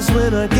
eyes when I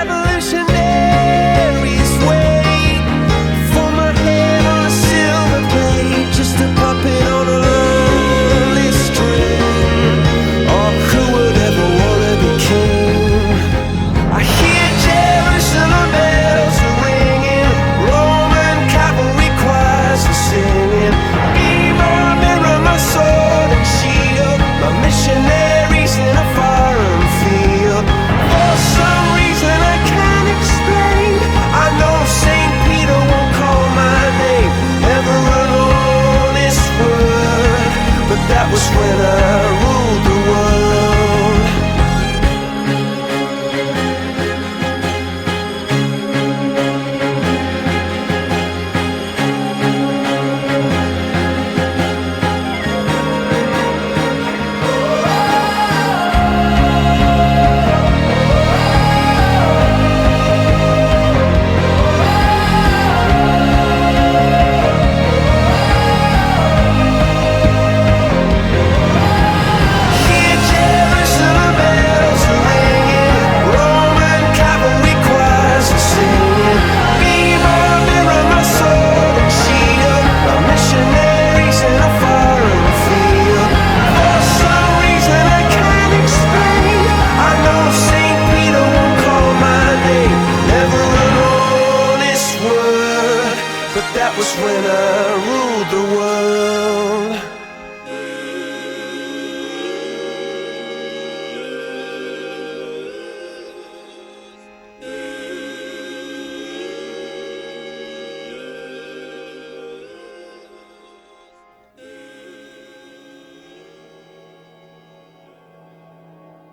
was when I ruled the world.